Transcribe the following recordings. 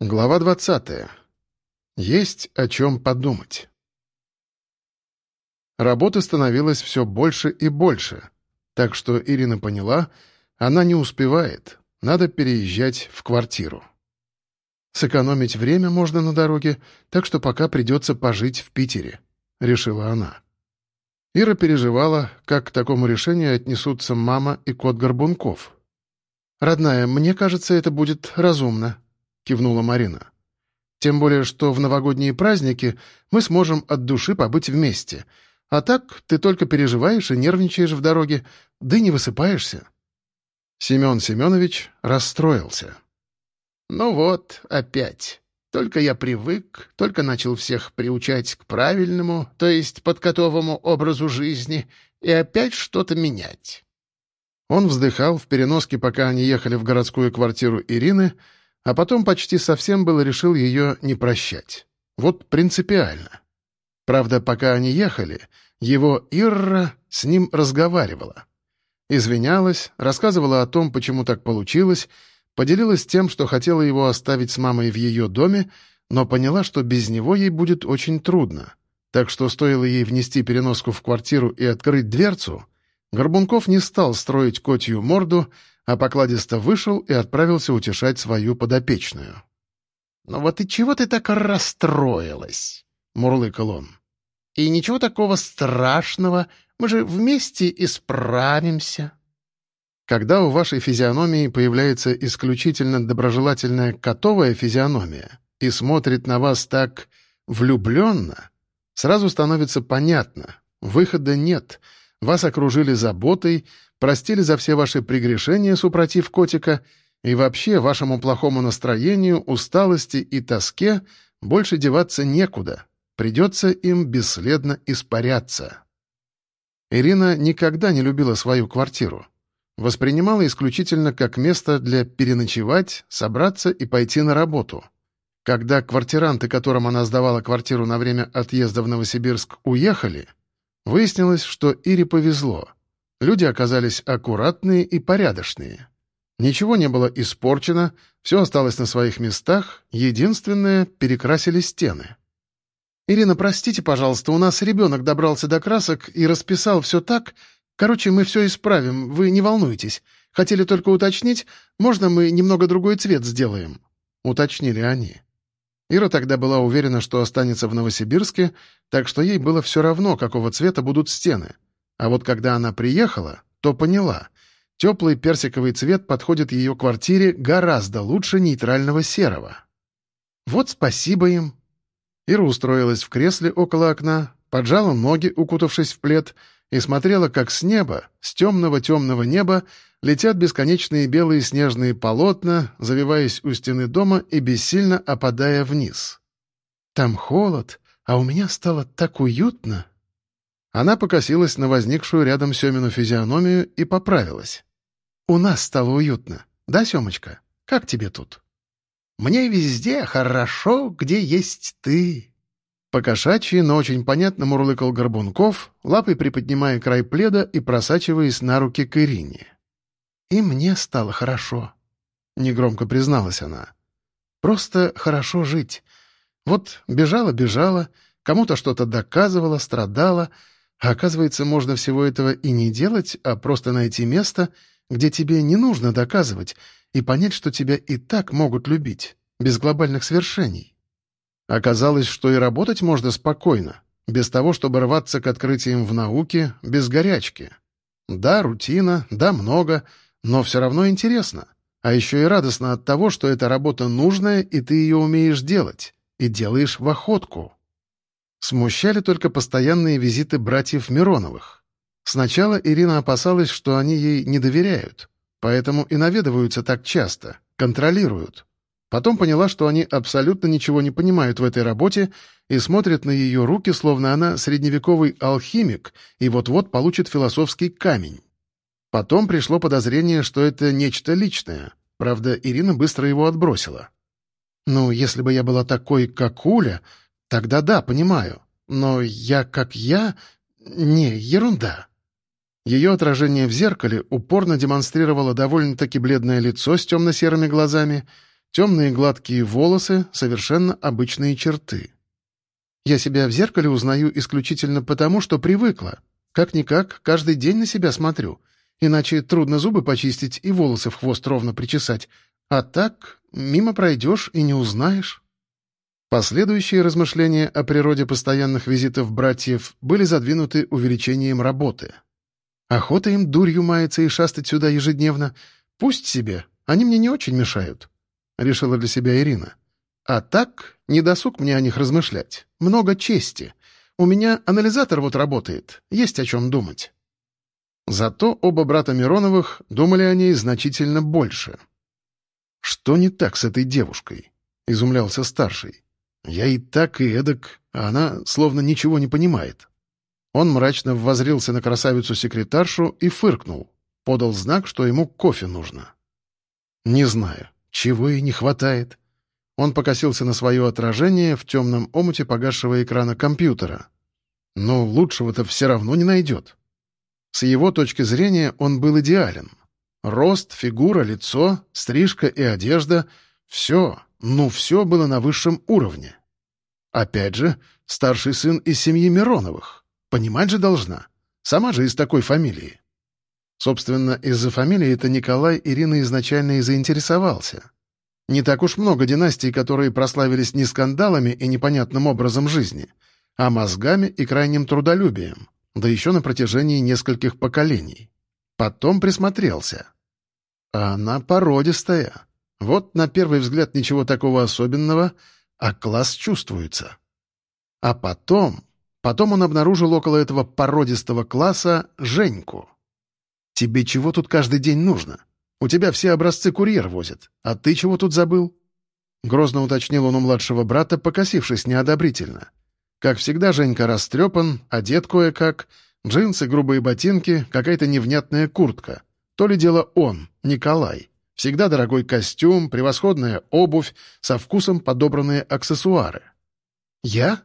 Глава 20. Есть о чем подумать. Работы становилось все больше и больше, так что Ирина поняла, она не успевает, надо переезжать в квартиру. «Сэкономить время можно на дороге, так что пока придется пожить в Питере», — решила она. Ира переживала, как к такому решению отнесутся мама и кот Горбунков. «Родная, мне кажется, это будет разумно», — кивнула Марина. «Тем более, что в новогодние праздники мы сможем от души побыть вместе. А так ты только переживаешь и нервничаешь в дороге, да и не высыпаешься». Семен Семенович расстроился. «Ну вот, опять. Только я привык, только начал всех приучать к правильному, то есть подкотовому образу жизни, и опять что-то менять». Он вздыхал в переноске, пока они ехали в городскую квартиру Ирины, а потом почти совсем было решил ее не прощать. Вот принципиально. Правда, пока они ехали, его Ирра с ним разговаривала. Извинялась, рассказывала о том, почему так получилось, поделилась тем, что хотела его оставить с мамой в ее доме, но поняла, что без него ей будет очень трудно. Так что стоило ей внести переноску в квартиру и открыть дверцу, Горбунков не стал строить котью морду, а покладисто вышел и отправился утешать свою подопечную. «Ну вот и чего ты так расстроилась?» — мурлыкал он. «И ничего такого страшного, мы же вместе исправимся». Когда у вашей физиономии появляется исключительно доброжелательная котовая физиономия и смотрит на вас так влюбленно, сразу становится понятно, выхода нет, вас окружили заботой, простили за все ваши прегрешения, супротив котика, и вообще вашему плохому настроению, усталости и тоске больше деваться некуда. Придется им бесследно испаряться. Ирина никогда не любила свою квартиру. Воспринимала исключительно как место для переночевать, собраться и пойти на работу. Когда квартиранты, которым она сдавала квартиру на время отъезда в Новосибирск, уехали, выяснилось, что Ире повезло — Люди оказались аккуратные и порядочные. Ничего не было испорчено, все осталось на своих местах, единственное — перекрасили стены. «Ирина, простите, пожалуйста, у нас ребенок добрался до красок и расписал все так. Короче, мы все исправим, вы не волнуйтесь. Хотели только уточнить, можно мы немного другой цвет сделаем?» — уточнили они. Ира тогда была уверена, что останется в Новосибирске, так что ей было все равно, какого цвета будут стены — а вот когда она приехала, то поняла. Теплый персиковый цвет подходит ее квартире гораздо лучше нейтрального серого. Вот спасибо им. Ира устроилась в кресле около окна, поджала ноги, укутавшись в плед, и смотрела, как с неба, с темного-темного неба, летят бесконечные белые снежные полотна, завиваясь у стены дома и бессильно опадая вниз. «Там холод, а у меня стало так уютно», она покосилась на возникшую рядом Семину физиономию и поправилась. «У нас стало уютно. Да, Семочка? Как тебе тут?» «Мне везде хорошо, где есть ты». Покошачьи, но очень понятно мурлыкал Горбунков, лапой приподнимая край пледа и просачиваясь на руки к Ирине. «И мне стало хорошо», — негромко призналась она. «Просто хорошо жить. Вот бежала-бежала, кому-то что-то доказывала, страдала, а оказывается, можно всего этого и не делать, а просто найти место, где тебе не нужно доказывать, и понять, что тебя и так могут любить, без глобальных свершений. Оказалось, что и работать можно спокойно, без того, чтобы рваться к открытиям в науке, без горячки. Да, рутина, да, много, но все равно интересно. А еще и радостно от того, что эта работа нужная, и ты ее умеешь делать, и делаешь в охотку. Смущали только постоянные визиты братьев Мироновых. Сначала Ирина опасалась, что они ей не доверяют, поэтому и наведываются так часто, контролируют. Потом поняла, что они абсолютно ничего не понимают в этой работе и смотрят на ее руки, словно она средневековый алхимик и вот-вот получит философский камень. Потом пришло подозрение, что это нечто личное. Правда, Ирина быстро его отбросила. «Ну, если бы я была такой, как Уля, Тогда да, понимаю. Но я как я... Не, ерунда. Ее отражение в зеркале упорно демонстрировало довольно-таки бледное лицо с темно-серыми глазами, темные гладкие волосы, совершенно обычные черты. Я себя в зеркале узнаю исключительно потому, что привыкла. Как-никак, каждый день на себя смотрю. Иначе трудно зубы почистить и волосы в хвост ровно причесать. А так, мимо пройдешь и не узнаешь. Последующие размышления о природе постоянных визитов братьев были задвинуты увеличением работы. Охота им дурью мается и шастать сюда ежедневно. Пусть себе, они мне не очень мешают, — решила для себя Ирина. А так, не досуг мне о них размышлять. Много чести. У меня анализатор вот работает, есть о чем думать. Зато оба брата Мироновых думали о ней значительно больше. «Что не так с этой девушкой?» — изумлялся старший. «Я и так, и эдак, а она словно ничего не понимает». Он мрачно воззрился на красавицу-секретаршу и фыркнул, подал знак, что ему кофе нужно. «Не знаю, чего ей не хватает», он покосился на свое отражение в темном омуте погасшего экрана компьютера. Но лучшего-то все равно не найдет. С его точки зрения он был идеален. Рост, фигура, лицо, стрижка и одежда — все, ну все было на высшем уровне. Опять же, старший сын из семьи Мироновых. Понимать же должна. Сама же из такой фамилии. Собственно, из-за фамилии это Николай Ирина изначально и заинтересовался. Не так уж много династий, которые прославились не скандалами и непонятным образом жизни, а мозгами и крайним трудолюбием, да еще на протяжении нескольких поколений. Потом присмотрелся. А она породистая. Вот на первый взгляд ничего такого особенного, а класс чувствуется. А потом... Потом он обнаружил около этого породистого класса Женьку. «Тебе чего тут каждый день нужно?» У тебя все образцы курьер возят. А ты чего тут забыл?» Грозно уточнил он у младшего брата, покосившись неодобрительно. Как всегда, Женька растрепан, одет кое-как, джинсы, грубые ботинки, какая-то невнятная куртка. То ли дело он, Николай. Всегда дорогой костюм, превосходная обувь, со вкусом подобранные аксессуары. «Я?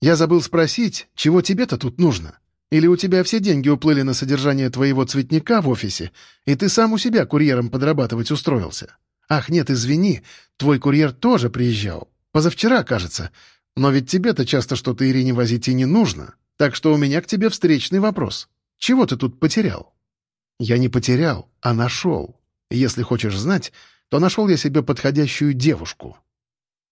Я забыл спросить, чего тебе-то тут нужно?» Или у тебя все деньги уплыли на содержание твоего цветника в офисе, и ты сам у себя курьером подрабатывать устроился? Ах, нет, извини, твой курьер тоже приезжал. Позавчера, кажется. Но ведь тебе-то часто что-то Ирине возить и не нужно. Так что у меня к тебе встречный вопрос. Чего ты тут потерял? Я не потерял, а нашел. Если хочешь знать, то нашел я себе подходящую девушку.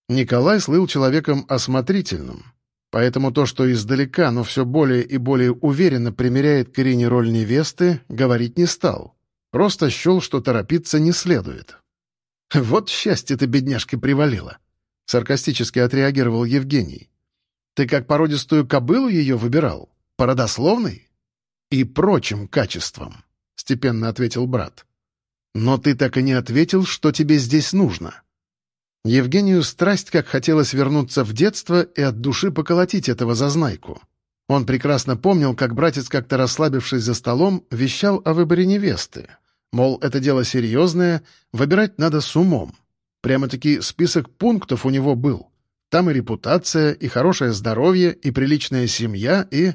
Николай слыл человеком осмотрительным, Поэтому то, что издалека, но все более и более уверенно примеряет к Ирине роль невесты, говорить не стал. Просто счел, что торопиться не следует. «Вот счастье ты, бедняжке, привалило!» — саркастически отреагировал Евгений. «Ты как породистую кобылу ее выбирал? По родословной?» «И прочим качествам», — степенно ответил брат. «Но ты так и не ответил, что тебе здесь нужно». Евгению страсть как хотелось вернуться в детство и от души поколотить этого зазнайку. Он прекрасно помнил, как братец, как-то расслабившись за столом, вещал о выборе невесты. Мол, это дело серьезное, выбирать надо с умом. Прямо-таки список пунктов у него был. Там и репутация, и хорошее здоровье, и приличная семья, и...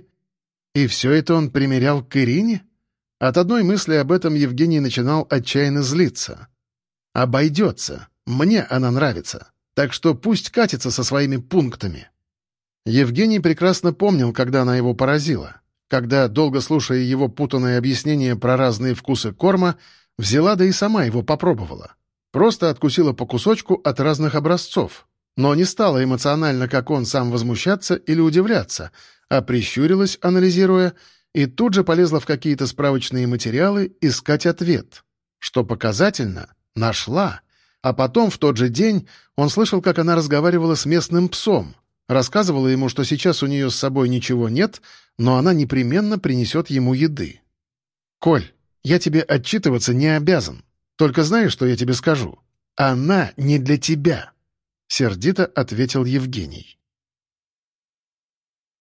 И все это он примерял к Ирине? От одной мысли об этом Евгений начинал отчаянно злиться. «Обойдется. Мне она нравится, так что пусть катится со своими пунктами». Евгений прекрасно помнил, когда она его поразила. Когда, долго слушая его путанное объяснение про разные вкусы корма, взяла да и сама его попробовала. Просто откусила по кусочку от разных образцов. Но не стала эмоционально, как он, сам возмущаться или удивляться, а прищурилась, анализируя, и тут же полезла в какие-то справочные материалы искать ответ. Что показательно, нашла. А потом, в тот же день, он слышал, как она разговаривала с местным псом, рассказывала ему, что сейчас у нее с собой ничего нет, но она непременно принесет ему еды. «Коль, я тебе отчитываться не обязан. Только знаешь, что я тебе скажу? Она не для тебя», — сердито ответил Евгений.